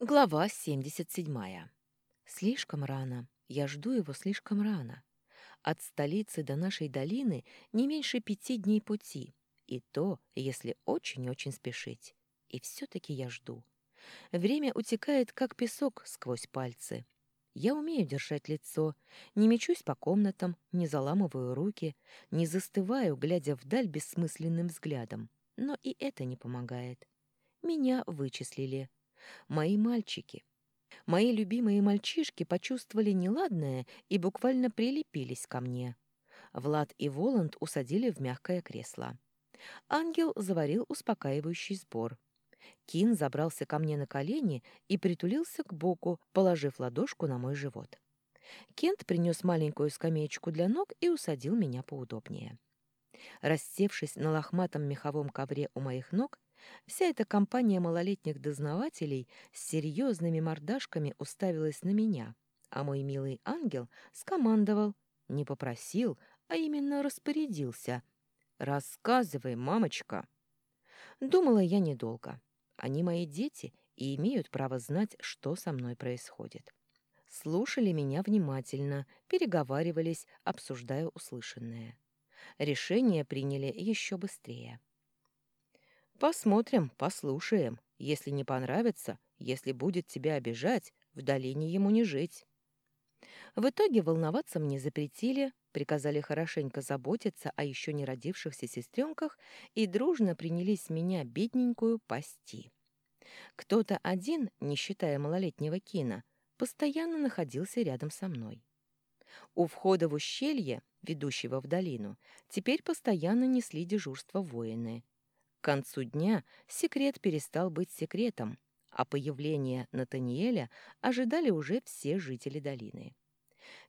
Глава 77. Слишком рано. Я жду его слишком рано. От столицы до нашей долины не меньше пяти дней пути. И то, если очень-очень спешить. И все-таки я жду. Время утекает, как песок сквозь пальцы. Я умею держать лицо, не мечусь по комнатам, не заламываю руки, не застываю, глядя вдаль бессмысленным взглядом. Но и это не помогает. Меня вычислили. Мои мальчики. Мои любимые мальчишки почувствовали неладное и буквально прилепились ко мне. Влад и Воланд усадили в мягкое кресло. Ангел заварил успокаивающий сбор. Кин забрался ко мне на колени и притулился к боку, положив ладошку на мой живот. Кент принес маленькую скамеечку для ног и усадил меня поудобнее. Рассевшись на лохматом меховом ковре у моих ног, Вся эта компания малолетних дознавателей с серьезными мордашками уставилась на меня, а мой милый ангел скомандовал, не попросил, а именно распорядился. «Рассказывай, мамочка!» Думала я недолго. Они мои дети и имеют право знать, что со мной происходит. Слушали меня внимательно, переговаривались, обсуждая услышанное. Решение приняли еще быстрее. Посмотрим, послушаем. Если не понравится, если будет тебя обижать, в долине ему не жить. В итоге волноваться мне запретили, приказали хорошенько заботиться о еще не родившихся сестренках и дружно принялись меня, бедненькую, пасти. Кто-то один, не считая малолетнего Кина, постоянно находился рядом со мной. У входа в ущелье, ведущего в долину, теперь постоянно несли дежурство воины — концу дня секрет перестал быть секретом, а появление Натаниэля ожидали уже все жители долины.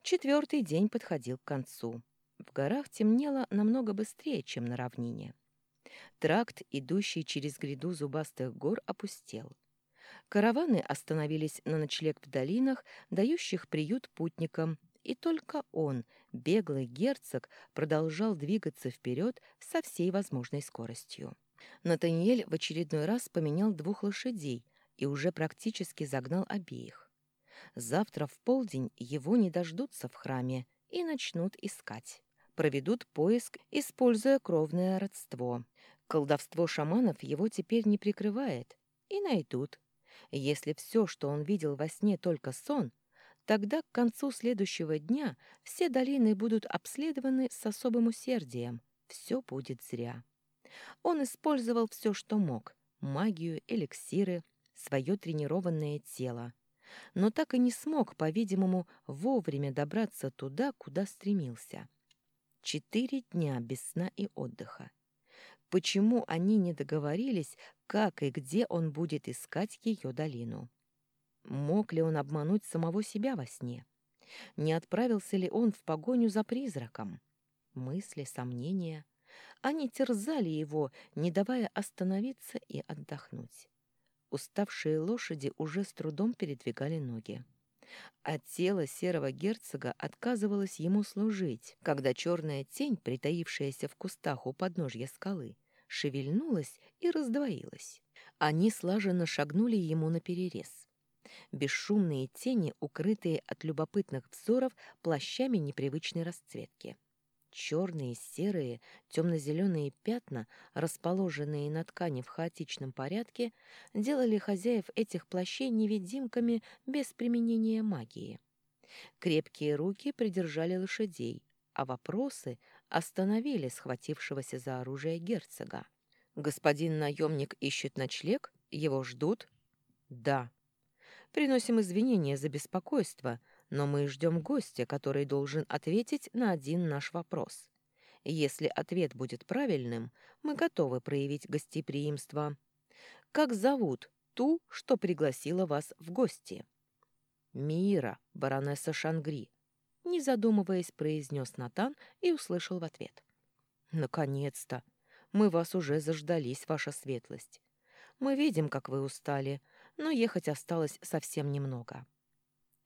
Четвертый день подходил к концу. В горах темнело намного быстрее, чем на равнине. Тракт, идущий через гряду зубастых гор, опустел. Караваны остановились на ночлег в долинах, дающих приют путникам, и только он, беглый герцог, продолжал двигаться вперед со всей возможной скоростью. Натаниэль в очередной раз поменял двух лошадей и уже практически загнал обеих. Завтра в полдень его не дождутся в храме и начнут искать. Проведут поиск, используя кровное родство. Колдовство шаманов его теперь не прикрывает. И найдут. Если все, что он видел во сне, только сон, тогда к концу следующего дня все долины будут обследованы с особым усердием. Все будет зря. Он использовал все, что мог — магию, эликсиры, свое тренированное тело. Но так и не смог, по-видимому, вовремя добраться туда, куда стремился. Четыре дня без сна и отдыха. Почему они не договорились, как и где он будет искать ее долину? Мог ли он обмануть самого себя во сне? Не отправился ли он в погоню за призраком? Мысли, сомнения. Они терзали его, не давая остановиться и отдохнуть. Уставшие лошади уже с трудом передвигали ноги. А тело серого герцога отказывалось ему служить, когда черная тень, притаившаяся в кустах у подножья скалы, шевельнулась и раздвоилась. Они слаженно шагнули ему на перерез. Бесшумные тени, укрытые от любопытных взоров плащами непривычной расцветки. Черные, серые, темно-зеленые пятна, расположенные на ткани в хаотичном порядке, делали хозяев этих плащей невидимками без применения магии. Крепкие руки придержали лошадей, а вопросы остановили схватившегося за оружие герцога. «Господин наемник ищет ночлег? Его ждут?» «Да». «Приносим извинения за беспокойство», но мы ждем гостя, который должен ответить на один наш вопрос. Если ответ будет правильным, мы готовы проявить гостеприимство. Как зовут ту, что пригласила вас в гости? Мира, баронесса Шангри. Не задумываясь, произнес Натан и услышал в ответ. Наконец-то! Мы вас уже заждались, ваша светлость. Мы видим, как вы устали, но ехать осталось совсем немного.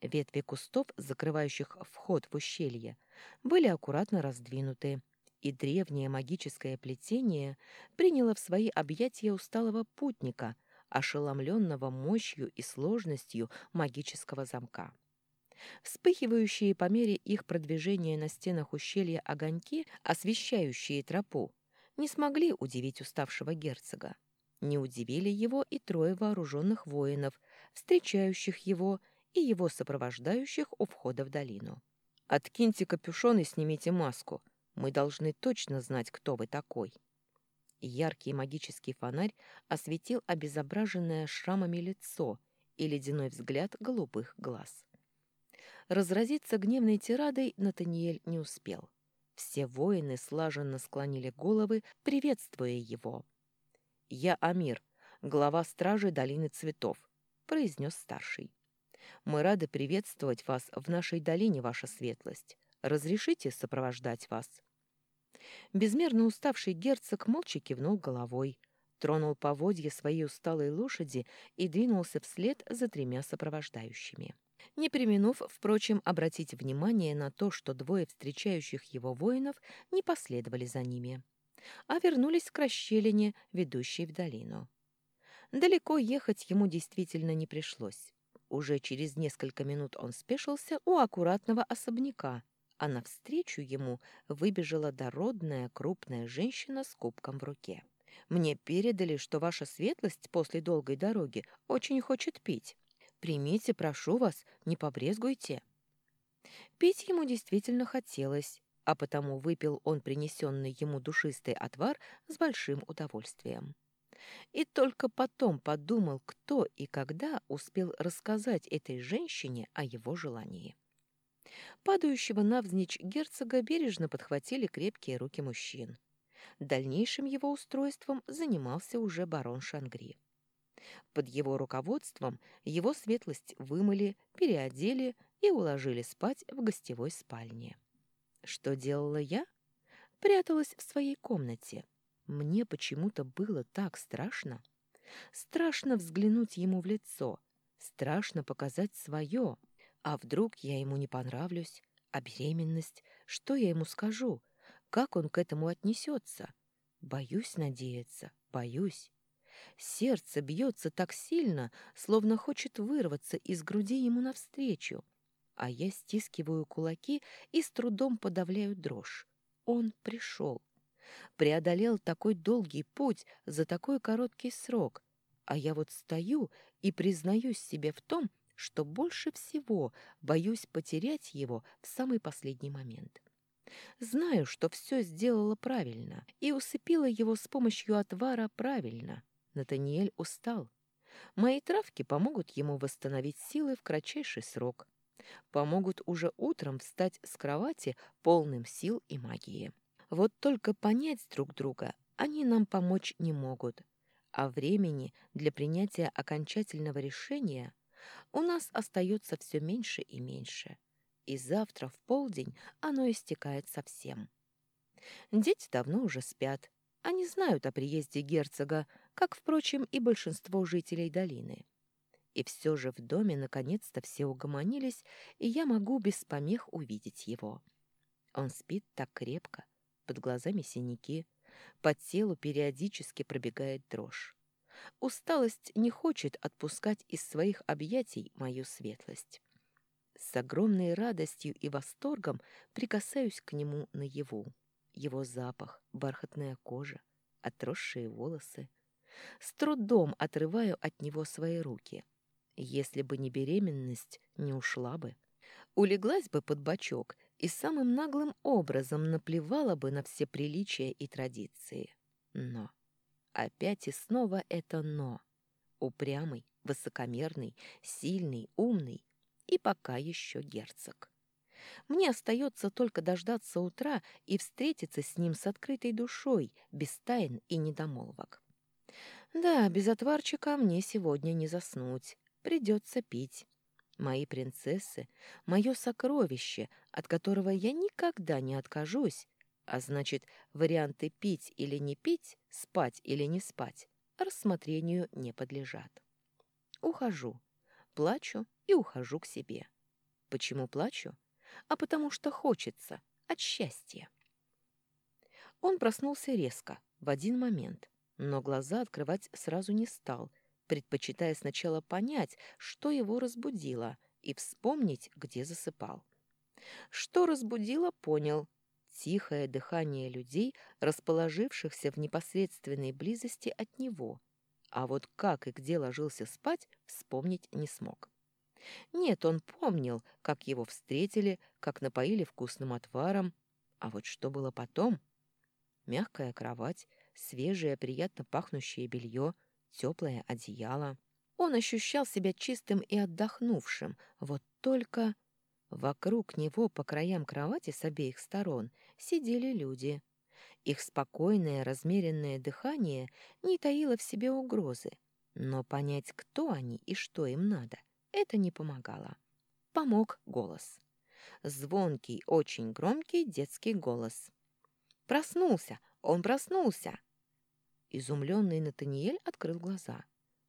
Ветви кустов, закрывающих вход в ущелье, были аккуратно раздвинуты, и древнее магическое плетение приняло в свои объятия усталого путника, ошеломленного мощью и сложностью магического замка. Вспыхивающие по мере их продвижения на стенах ущелья огоньки, освещающие тропу, не смогли удивить уставшего герцога. Не удивили его и трое вооруженных воинов, встречающих его и его сопровождающих у входа в долину. «Откиньте капюшон и снимите маску. Мы должны точно знать, кто вы такой». Яркий магический фонарь осветил обезображенное шрамами лицо и ледяной взгляд голубых глаз. Разразиться гневной тирадой Натаниэль не успел. Все воины слаженно склонили головы, приветствуя его. «Я Амир, глава стражи Долины Цветов», — произнес старший. «Мы рады приветствовать вас в нашей долине, ваша светлость. Разрешите сопровождать вас?» Безмерно уставший герцог молча кивнул головой, тронул поводья своей усталой лошади и двинулся вслед за тремя сопровождающими. Не применув, впрочем, обратить внимание на то, что двое встречающих его воинов не последовали за ними, а вернулись к расщелине, ведущей в долину. Далеко ехать ему действительно не пришлось. Уже через несколько минут он спешился у аккуратного особняка, а навстречу ему выбежала дородная крупная женщина с кубком в руке. «Мне передали, что ваша светлость после долгой дороги очень хочет пить. Примите, прошу вас, не побрезгуйте». Пить ему действительно хотелось, а потому выпил он принесенный ему душистый отвар с большим удовольствием. И только потом подумал, кто и когда успел рассказать этой женщине о его желании. Падающего навзничь герцога бережно подхватили крепкие руки мужчин. Дальнейшим его устройством занимался уже барон Шангри. Под его руководством его светлость вымыли, переодели и уложили спать в гостевой спальне. Что делала я? Пряталась в своей комнате. Мне почему-то было так страшно. Страшно взглянуть ему в лицо, страшно показать свое — а вдруг я ему не понравлюсь? А беременность? Что я ему скажу? Как он к этому отнесется? Боюсь надеяться, боюсь. Сердце бьется так сильно, словно хочет вырваться из груди ему навстречу. А я стискиваю кулаки и с трудом подавляю дрожь. Он пришел. Преодолел такой долгий путь за такой короткий срок. А я вот стою и признаюсь себе в том, что больше всего боюсь потерять его в самый последний момент. Знаю, что все сделала правильно и усыпила его с помощью отвара правильно. Натаниэль устал. Мои травки помогут ему восстановить силы в кратчайший срок. Помогут уже утром встать с кровати полным сил и магии. Вот только понять друг друга они нам помочь не могут, а времени для принятия окончательного решения у нас остается все меньше и меньше, и завтра в полдень оно истекает совсем. Дети давно уже спят, они знают о приезде герцога, как, впрочем, и большинство жителей долины. И все же в доме наконец-то все угомонились, и я могу без помех увидеть его. Он спит так крепко, под глазами синяки, по телу периодически пробегает дрожь. Усталость не хочет отпускать из своих объятий мою светлость. С огромной радостью и восторгом прикасаюсь к нему наяву. Его запах, бархатная кожа, отросшие волосы. С трудом отрываю от него свои руки. Если бы не беременность, не ушла бы. Улеглась бы под бочок и самым наглым образом наплевала бы на все приличия и традиции. Но Опять и снова это «но». Упрямый, высокомерный, сильный, умный и пока еще герцог. Мне остается только дождаться утра и встретиться с ним с открытой душой, без тайн и недомолвок. Да, без отварчика мне сегодня не заснуть. Придется пить. Мои принцессы — мое сокровище, от которого я никогда не откажусь а значит, варианты пить или не пить, спать или не спать, рассмотрению не подлежат. Ухожу, плачу и ухожу к себе. Почему плачу? А потому что хочется, от счастья. Он проснулся резко, в один момент, но глаза открывать сразу не стал, предпочитая сначала понять, что его разбудило, и вспомнить, где засыпал. Что разбудило, понял. Тихое дыхание людей, расположившихся в непосредственной близости от него. А вот как и где ложился спать, вспомнить не смог. Нет, он помнил, как его встретили, как напоили вкусным отваром. А вот что было потом? Мягкая кровать, свежее, приятно пахнущее белье, теплое одеяло. Он ощущал себя чистым и отдохнувшим, вот только вокруг него по краям кровати с обеих сторон сидели люди. Их спокойное, размеренное дыхание не таило в себе угрозы, но понять, кто они и что им надо, это не помогало. Помог голос. Звонкий, очень громкий детский голос. «Проснулся! Он проснулся!» Изумленный Натаниэль открыл глаза,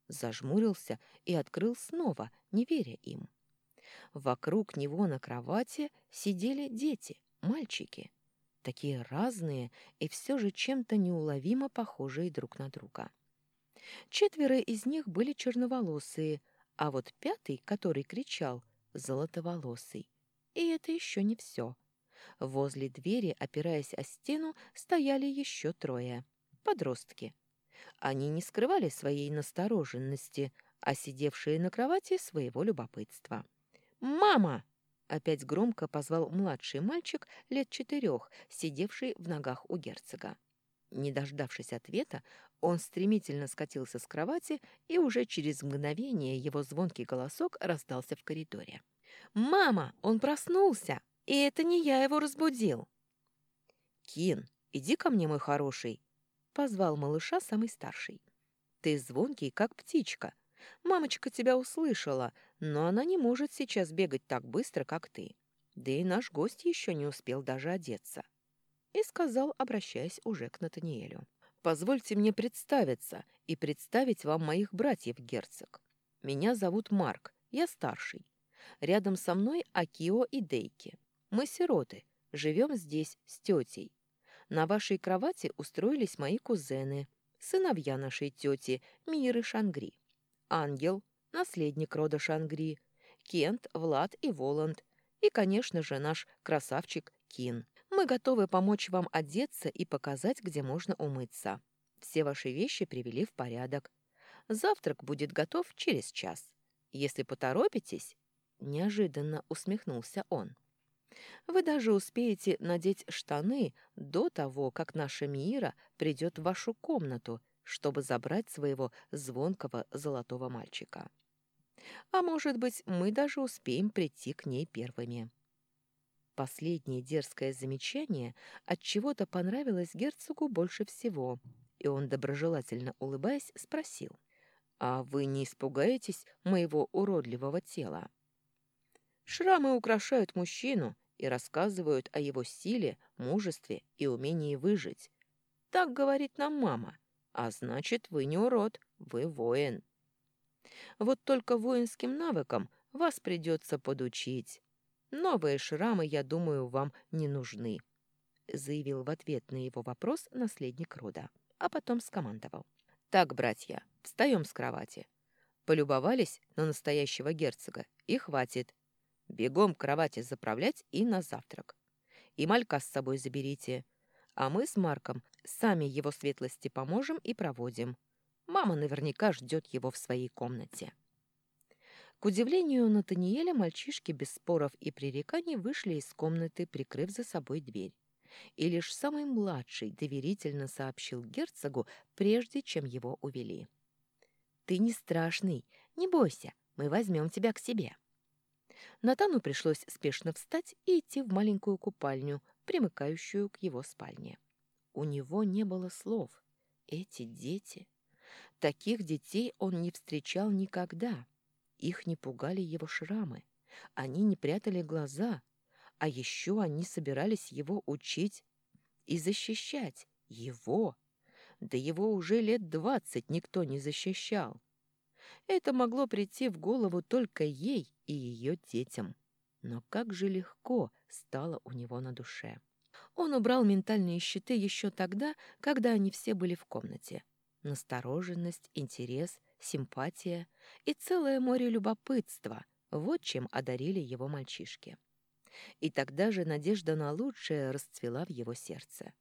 зажмурился и открыл снова, не веря им. Вокруг него на кровати сидели дети, мальчики, такие разные и все же чем-то неуловимо похожие друг на друга. Четверо из них были черноволосые, а вот пятый, который кричал, золотоволосый. И это еще не все. Возле двери, опираясь о стену, стояли еще трое подростки. Они не скрывали своей настороженности, а сидевшие на кровати своего любопытства. «Мама!» — опять громко позвал младший мальчик лет четырех, сидевший в ногах у герцога. Не дождавшись ответа, он стремительно скатился с кровати, и уже через мгновение его звонкий голосок раздался в коридоре. «Мама! Он проснулся! И это не я его разбудил!» «Кин, иди ко мне, мой хороший!» Позвал малыша самый старший. «Ты звонкий, как птичка. Мамочка тебя услышала, но она не может сейчас бегать так быстро, как ты. Да и наш гость еще не успел даже одеться». И сказал, обращаясь уже к Натаниэлю. «Позвольте мне представиться и представить вам моих братьев, герцог. Меня зовут Марк, я старший. Рядом со мной Акио и Дейки. Мы сироты, живем здесь с тетей. На вашей кровати устроились мои кузены, сыновья нашей тети Миры Шангри. Ангел, наследник рода Шангри, Кент, Влад и Воланд, и, конечно же, наш красавчик Кин. Мы готовы помочь вам одеться и показать, где можно умыться. Все ваши вещи привели в порядок. Завтрак будет готов через час. Если поторопитесь, неожиданно усмехнулся он. Вы даже успеете надеть штаны до того, как наша Мира придет в вашу комнату, чтобы забрать своего звонкого золотого мальчика. А может быть, мы даже успеем прийти к ней первыми. Последнее дерзкое замечание от чего-то понравилось герцогу больше всего, и он доброжелательно улыбаясь спросил: "А вы не испугаетесь моего уродливого тела?" Шрамы украшают мужчину, и рассказывают о его силе, мужестве и умении выжить. Так говорит нам мама. А значит, вы не урод, вы воин. Вот только воинским навыкам вас придется подучить. Новые шрамы, я думаю, вам не нужны, заявил в ответ на его вопрос наследник рода, а потом скомандовал. Так, братья, встаем с кровати. Полюбовались на настоящего герцога, и хватит. Бегом кровати заправлять и на завтрак. И малька с собой заберите. А мы с Марком сами его светлости поможем и проводим. Мама наверняка ждет его в своей комнате. К удивлению Натаниэля, мальчишки без споров и пререканий вышли из комнаты, прикрыв за собой дверь. И лишь самый младший доверительно сообщил герцогу, прежде чем его увели. «Ты не страшный, не бойся, мы возьмем тебя к себе». Натану пришлось спешно встать и идти в маленькую купальню, примыкающую к его спальне. У него не было слов. Эти дети... Таких детей он не встречал никогда. Их не пугали его шрамы. Они не прятали глаза. А еще они собирались его учить и защищать. Его. Да его уже лет двадцать никто не защищал. Это могло прийти в голову только ей и ее детям. Но как же легко стало у него на душе. Он убрал ментальные щиты еще тогда, когда они все были в комнате. Настороженность, интерес симпатия и целое море любопытства — вот чем одарили его мальчишки. И тогда же надежда на лучшее расцвела в его сердце.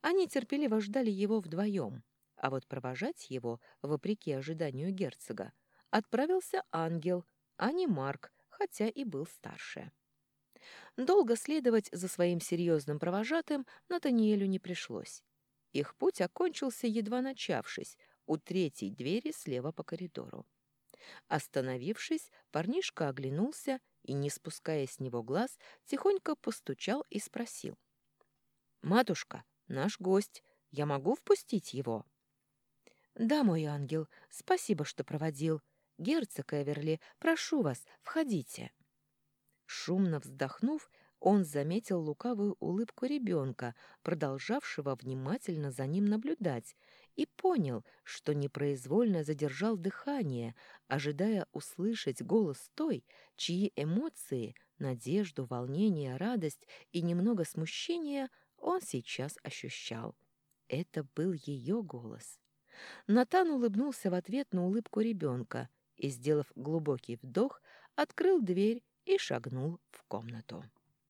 Они терпеливо ждали его вдвоем, а вот провожать его, вопреки ожиданию герцога, отправился ангел, а не Марк, хотя и был старше. Долго следовать за своим серьезным провожатым Натаниэлю не пришлось. Их путь окончился, едва начавшись, у третьей двери слева по коридору. Остановившись, парнишка оглянулся и, не спуская с него глаз, тихонько постучал и спросил. «Матушка, наш гость, я могу впустить его?» «Да, мой ангел, спасибо, что проводил. Герцог Эверли, прошу вас, входите». Шумно вздохнув, он заметил лукавую улыбку ребенка, продолжавшего внимательно за ним наблюдать, и понял, что непроизвольно задержал дыхание, ожидая услышать голос той, чьи эмоции, надежду, волнение, радость и немного смущения он сейчас ощущал. Это был ее голос. Натан улыбнулся в ответ на улыбку ребенка и, сделав глубокий вдох, открыл дверь и шагнул в комнату.